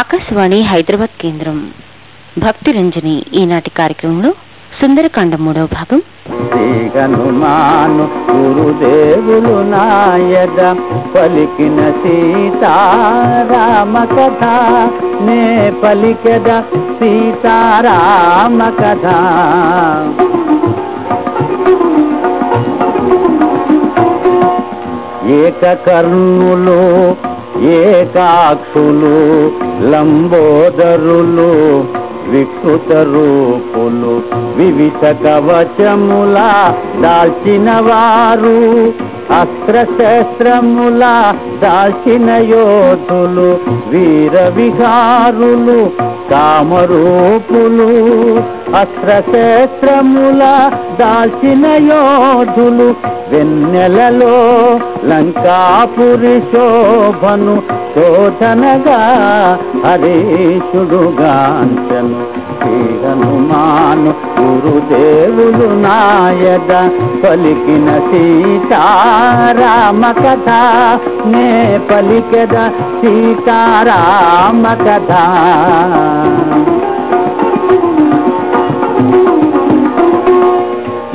ఆకాశవాణి హైదరాబాద్ కేంద్రం. భక్తి రంజని ఈనాటి కార్యక్రమంలో సుందరకాండ మూడవ భాగం. శ్రీ గురుదేవులు నాయద పలికిన సీతారామ కథ. నే పలికద సీతారామ కథ. ఏకకర్ణులు ఏకాక్షులు లంబోదరులు వికృత రూపులు వివిధ కవచముల దాల్చిన వారు అస్త్రశస్త్రముల దాల్చిన యోధులు వీర విహారులు కామరూపులు అస్త్రశస్త్రముల దాచిన యోధులు వెన్నెలలో లంకాపురి శోభను శోధనగా హరీషుడుగాంచను శ్రీ హనుమాను గురుదేవులు నాయద పలికిన సీతారామ కథ నే పలికెద సీతారామ కథ.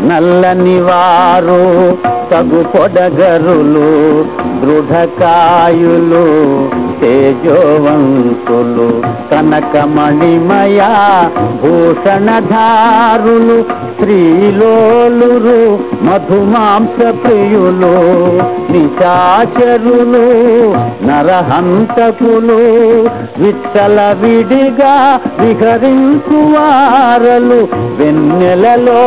నల్లని వారు తగు పొడగరులు దృఢకాయులు తేజోవంతులు కనకమణిమయ భూషణధారులు స్త్రీలోలురు మధుమాంస ప్రియులు నిశాచరులు నరహంతకులు విత్తల విడిగా విహరించు వారలు వెన్నెలలో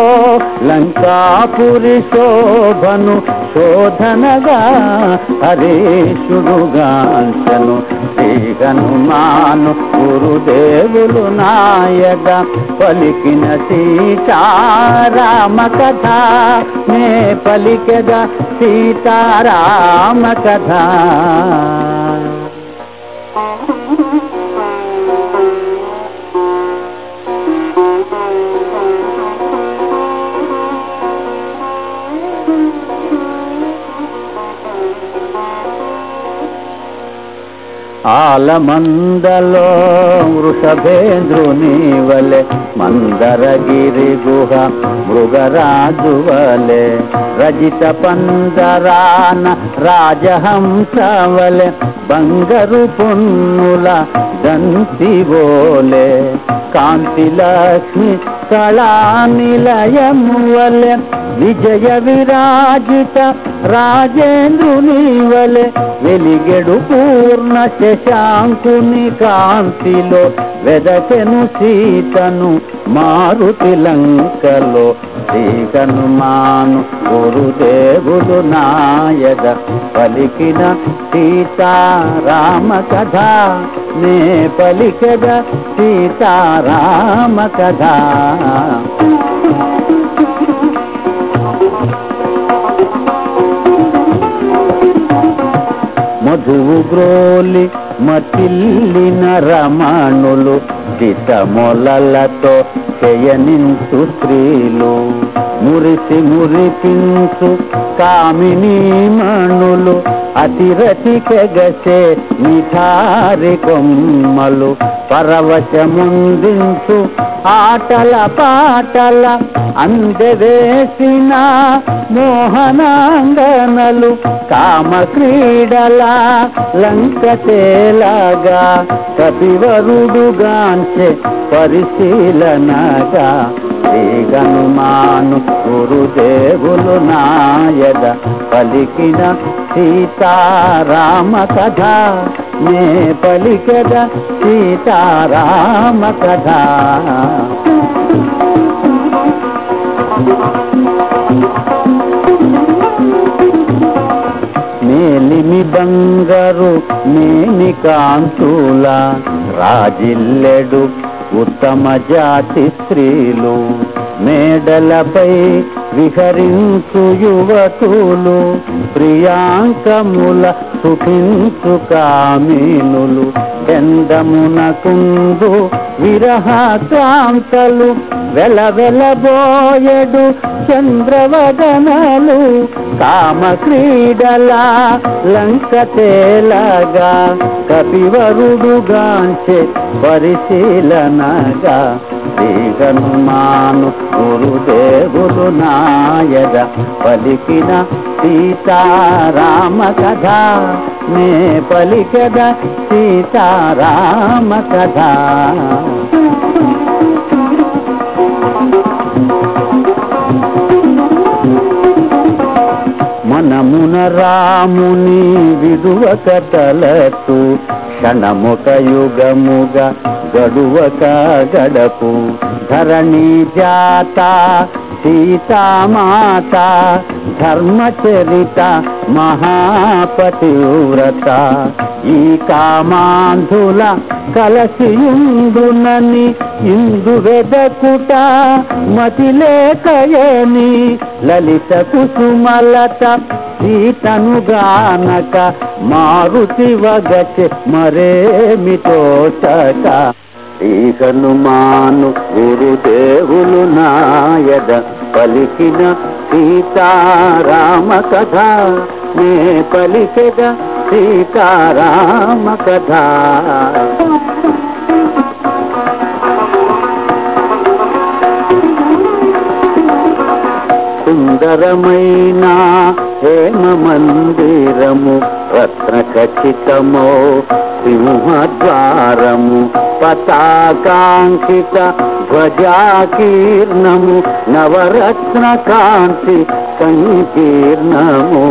లంకాపురి శోభను శోధనగా హరీషుడుగాంచను శ్రీ హనుమాను గురుదేవులు నాయక పలికిన సీతారామ కథ నే పలికగా సీతారామ కథ ఆలమందలో వృషభేంద్రుని వలె మందరగిరి గుహ మృగరాజు వలె రజిత పందరాన రాజహంస వలె బంగరు పున్నుల దంతి బోలే. కాంతిలక్ష్మి కళానిలయము వలె విజయ విరాజిత రాజేంద్రుని వలె వెలిగెడు పూర్ణ శశాంకుని కాంతిలో వెదకెను సీతను మారుతి లంకలో. శ్రీకనుమాను గురుదేవులు నాయద పలికిన సీతారామ కథ. నే పలికద సీతారామ కథ. మధువు గ్రోలి మతిల్లిన రమణులు చితమొలలతో చేయనించు స్త్రీలు మురిసి మురిపించు కామిని మణులు. అతిరతికెగసే నిఠారి కొమ్మలు పరవశముందించు ఆటల పాటల అందవేసిన మోహనాంగనలు కామ క్రీడల లంకతేలాగా కపివరుడుగాంచే పరిశీలనగా శ్రీగనుమాను గురుదేవులు నాయద పలికిన సీతారామ కథ. నే పలికద సీతారామ కథ. మేలిమి బంగారు మేని కాంతుల రాజిల్లెడు ఉత్తమ జాతి స్త్రీలు మేడలపై విహరించు యువతులు ప్రియాంకముల సుఖించు కామీనులు. చందమునకుందు విరహకాంతలు వెల వెలబోయడు చంద్రవదనలు కామ క్రీడలా లంక తేలగా కపివరుడుగాంచే పరిశీలనగా శ్రీ హనుమాను గురుదేవులు నాయద పలికిన సీతారామ కథ. నే పలికద సీతారామ కథ. మనమున రాముని విడువక తలతు క్షణముక యుగముగా గడువక గడపు. ధరణి జాత సీతామాత ధర్మచరిత మహాపతివ్రత. ఈ కామాంధుల కలసియుందునని ఇందు వెదకుట మతి లేకయని లలిత కుసుమలత సీతనుగానక మారుతి వగచె మరేమితో చక ఈ హనుమాను గురుదేవులు నాయద పలికిన సీతారామ కథ. నే పలికెద సీతారామ కథ. సుందరమైన హేమ మందిరము రత్న ఖచ్చితమో సింహద్వారము పతాకాంక్షిత ధ్వజాకీర్ణము నవరత్న కాంతి సంకీర్ణము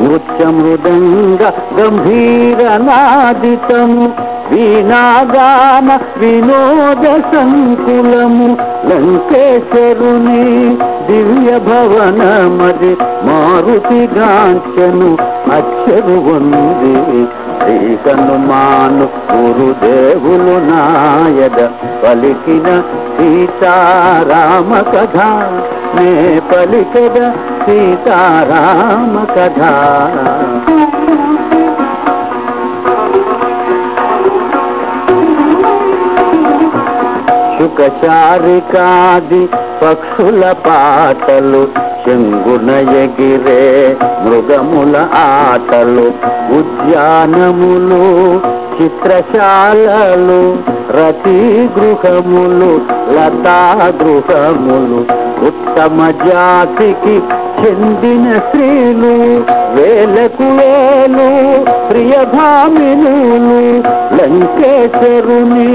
నృత్య మృదంగ గంభీర నాదితము వీణాగాన వినోద సంకులము లంకేశ్వరుని దివ్య భవనమది మారుతి గాంచను అక్షరు ఉంది. శ్రీకనుమాను గురుదేవులు నాయద పలికిన సీతారామ కథ. నే పలికద సీతారామ కథ. శుకచారికాది పక్షుల పాటలు చెంగున ఎగిరే మృగముల ఆటలు ఉద్యానములు చిత్రశాలలు రతి గృహములు లతా గృహములు ఉత్తమ జాతికి చెందిన స్త్రీలు వేలకు వేలు ప్రియభామినులు లంకేశ్వరుని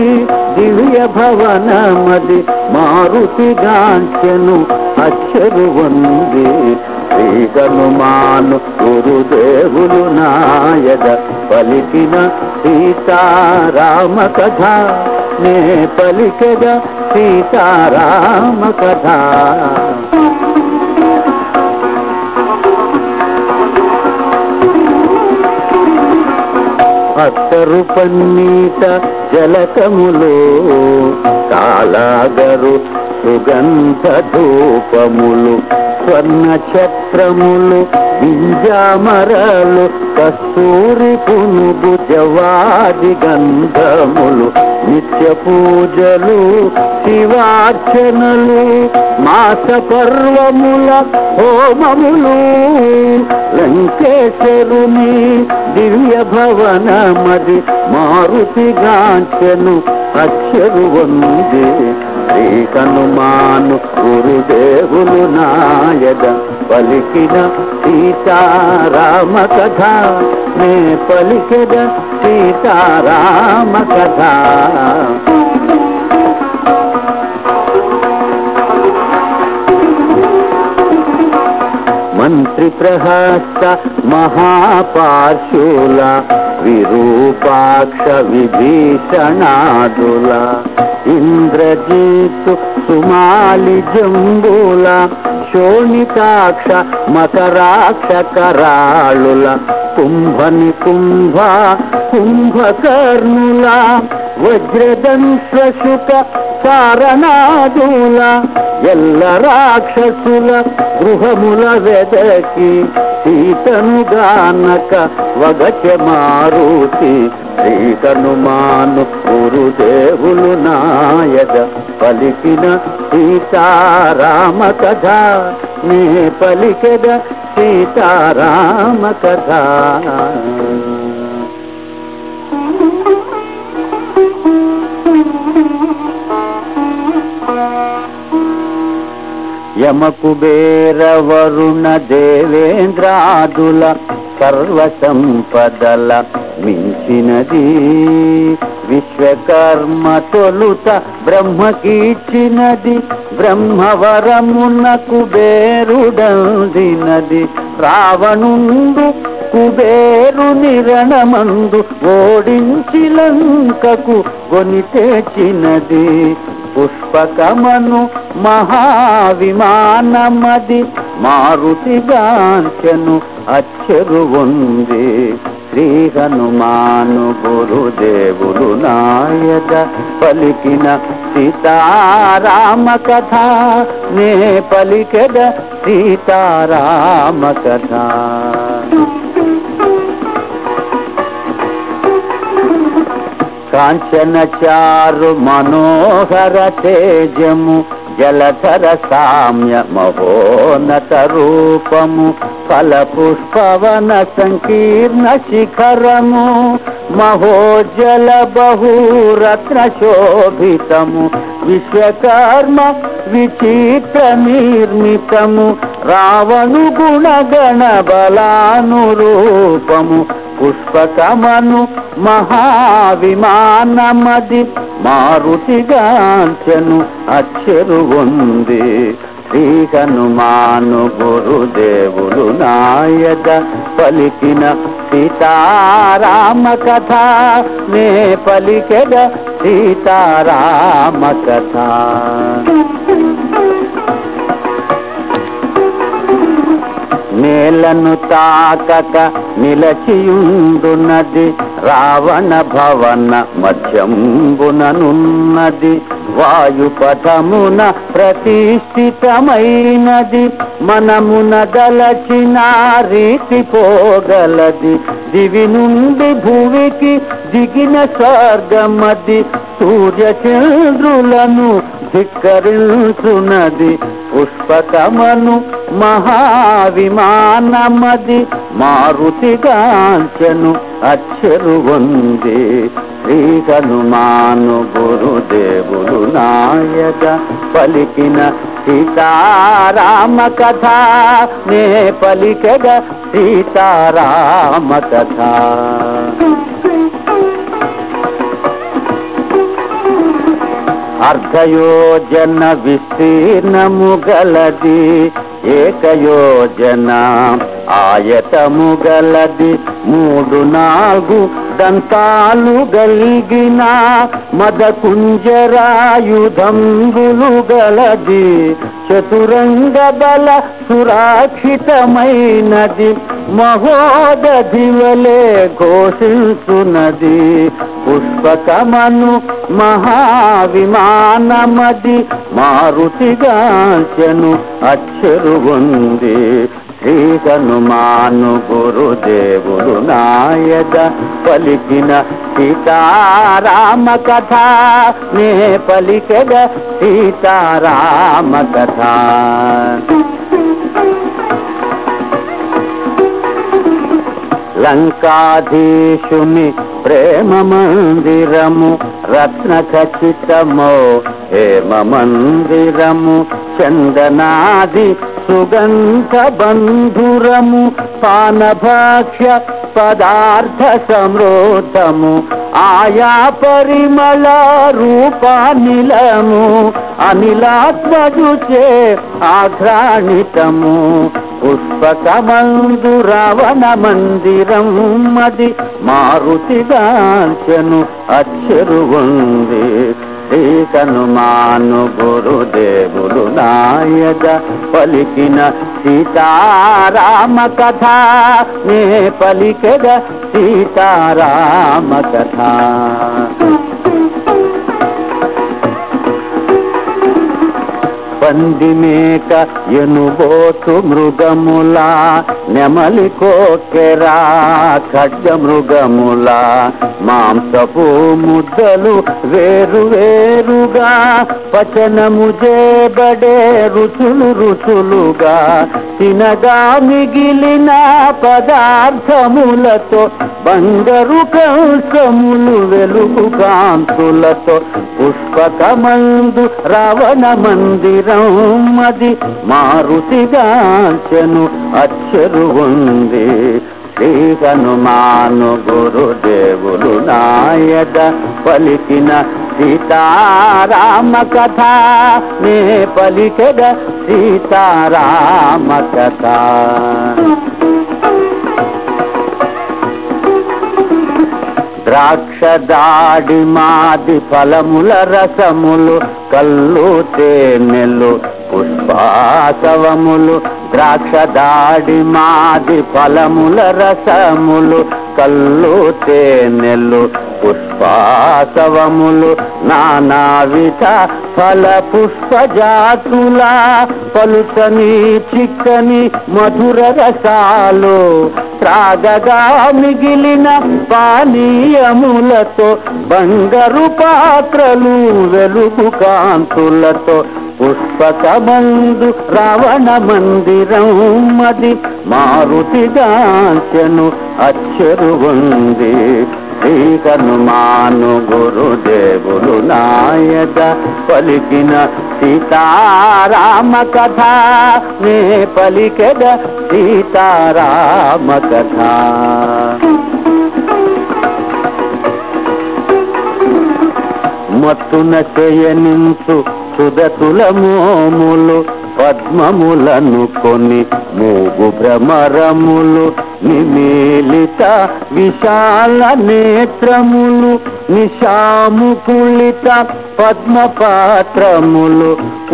భవనమది మారుతి గాంచెను అక్షరు ఉంది శ్రీ హనుమాను గురుదేవులు నాయద పలికిన సీతారామ కథ నే పలికద సీతారామ కథ అత్తరు పన్నీత జలకములో కాలాగరు సుగంధ ధూపములు స్వర్ణ ఛత్రములు వింజామరలు కస్తూరి పునుగు జవాది గంధములు నిత్య పూజలు శివార్చనలు మాస పర్వముల హోమములు లంకేశ్వరుని దివ్య భవనమది మారుతి గాంచెను అక్షరు వందే. శ్రీ హనుమాను గురుదేవులు నాయద పలికిన సీతారామ కథ నే పలికెద సీతారామ కథ మంత్రి ప్రహస్త మహాపార్శుల విరూపాక్ష విభీషణాదుల ఇంద్రజీతు సుమాలి జంబుల శోణితాక్ష మకరాక్ష కరాళుల కుంభని కుంభ కుంభకర్ణుల వజ్రదంశ్వశుక కారణాదుల ఎల్ల రాక్షసుల గృహముల వెదకి సీతను గానక వగచ మారుతి మాను గురుదేవులు నాయద పలికిన సీతారామ కథ నే పలికెద సీతారామ కథ. యమకుబేర వరుణ దేవేంద్రాదుల సర్వసంపదల మించినది. విశ్వకర్మ తొలుత బ్రహ్మకీర్చినది. బ్రహ్మవరమున కుబేరుడందినది రావణుండు కుబేరు నిరణమందు ఓడించి లంకకు కొని తెచ్చినది. పుష్పకమను మహావిమానమది మారుతిగాంచను అచ్చరు ఉంది శ్రీ హనుమాను గురుదేవులు నాయక పలికిన సీతారామ కథ నే పలికెద సీతారామ కథ కాంచన చారు మనోహర తేజము జలధర సామ్య మహోన్నత రూపము ఫల పుష్పవన సంకీర్ణ శిఖరము మహోజల బహురత్న శోభితము విశ్వకర్మ విచిత్ర నిర్మితము రావణు గుణగణ బలానురూపము పుష్పకమను మహావిమానమది మారుతిగాంచను అచ్చరు ఉంది శ్రీ హనుమాను గురుదేవులు నాయక పలికిన సీతారామ కథ నే పలికెద సీతారామ కథ. నేలను తాకక నిలచియుండునది రావణ భవన మధ్యంబుననున్నది. వాయుపథమున ప్రతిష్ఠితమైనది మనమున దలచిన రీతి పోగలది. దివి నుండి భూమికి దిగిన స్వర్గమది సూర్యచంద్రులను ధిక్కరించునది. పుష్పకమను మహావిమానమది మారుతిగాంచను అచ్చరు ఉంది శ్రీ హనుమాను గురుదేవులు నాయక పలికిన సీతారామ కథ నే పలికగ సీతారామ కథ అర్ధయోజన విస్తీర్ణము గలది ఏకయోజన ఆయతము గలది మూడు నాలుగు దంతాలు గలిగిన మదకుంజరాయుధంబులు గలది చతురంగ బల సురాక్షితమైనది. మహోదధివలే ఘోషించున్నది పుష్పకమను మహావిమానమది. మారుతిగాంచను అచ్చరు ఉంది. శ్రీ గురుదేవుడు నాయద. పలికిన సీతారామ కథ నే పలికెద సీతారామ కథ. లంకాధీశుని ప్రేమ మందిరము రత్న ఖచ్చితమో హేమ మందిరము చందనాది సుగంధ బంధురము పానభాక్ష పదార్థ సమృద్ధము ఆయా పరిమళ రూపానిలము అనిలాత్మజుచే ఆఘ్రాణితము. పుష్పకమందు రావణ మందిరం మది మారుతిగాంచను అచ్చరు ఉంది శ్రీ హనుమాను గురుదేవులు నాయక పలికిన సీతారామ కథ నే పలికెద సీతారామ కథ పంది మేక ఎనుబోతు మృగములా నెమలి కోకెరా ఖడ్గ మృగములా. మాంసపు ముద్దలు వేరు వేరుగా పచనము చేబడే రుచులు రుచులుగా. తినగా మిగిలిన పదార్థములతో బంగారు కంసములు వెలుగు కాంతులతో పుష్పకమందు రావణ మందిరం అది మారుతిగాంచెను అచ్చరు ఉంది శ్రీ హనుమాను గురుదేవులు నాయద పలికిన సీతారామ కథ. నే పలికెద సీతారామ కథ. ద్రాక్ష దాడి మాది ఫలముల రసములు కల్లు తేనెలు పుష్పాసవములు ద్రాక్ష దాడి మాది ఫలముల రసములు కల్లు తేనెలు పుష్పాసవములు నానావిధ ఫల పుష్పజాతుల పలుచని చిక్కని మధుర రసాలు త్రాగగా మిగిలిన పానీయములతో బంగారు పాత్రలు వెలుగు కాంతులతో పుష్పకమందు రావణ మందిరం అది మారుతిగాంచెను అచ్చరు ఉంది శ్రీ హనుమాను గురుదేవులు నాయక పలికిన సీతారామ కథ నే పలికెద సీతారామ కథ మత్తున చేయనించు సుదతుల మోములు పద్మములను కొని మూగు భ్రమరములు నిమీలిత విశాల నేత్రములు నిశాముకులిత పద్మపాత్రములు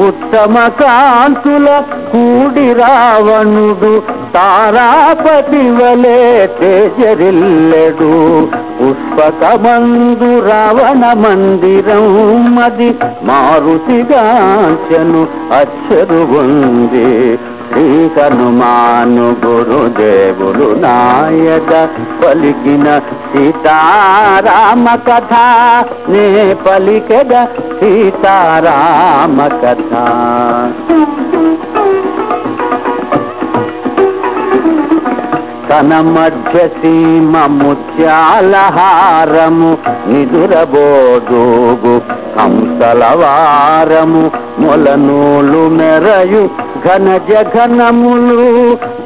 ఉత్తమ కాంతుల కూడి రావణుడు తారాపతి వలే తేజరిల్లెడు. పుష్పకమందు రావణ మందిరం అది మారుతిగాంచను అచ్చరు ఉంది. శ్రీ హనుమాను గురుదేవులు నాయక పలికిన సీతారామ కథ. నే పలికెద సీతారామ కథ. తన మధ్య సీమ ముత్యాలహారము నిదురబోదోగు హంసలవారము మొలనూలు మెరయు ఘన జఘనములు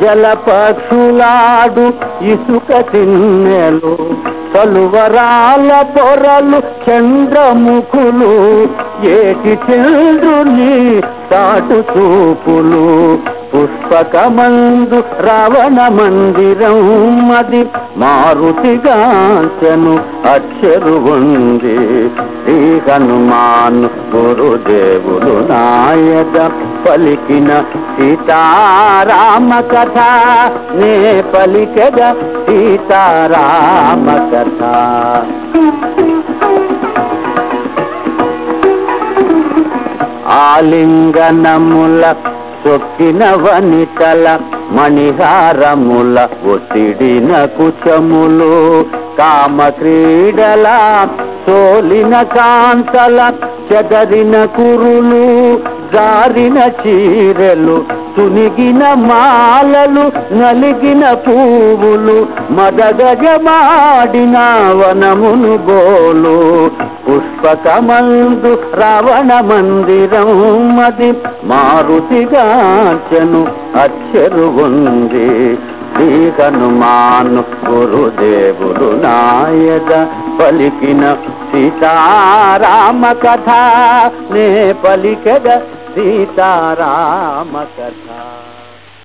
జలపక్షులాడు ఇసుక తిన్నెలు కలువరాల పొరలు చంద్రముఖులు ఏటి చంద్రుని తాటు చూపులు పుష్పకమందు రావణ మందిరం అది మారుతిగాంచను అక్షరు ఉంది. శ్రీ హనుమాన్ గురుదేవులు నాయద పలికిన సీతారామ కథ. నే పలికద సీతారామ కథ. ఆలింగనముల చొక్కిన వనితల మణిహారముల ఒత్తిడిన కుచములు కామ క్రీడల సోలిన కాంతల చెదరిన కురులు జారిన చీరలు తునిగిన మాలలు నలిగిన పువ్వులు మదగజమాడిన వనమును గోలు. పుష్పకమందు రావణ మందిరం మది మారుతిగాచను అచ్చరు ఉంది. శ్రీ హనుమాను గురుదేవుడు నాయక పలికిన సీతారామ కథ నే పలికద సీతారామ కథ.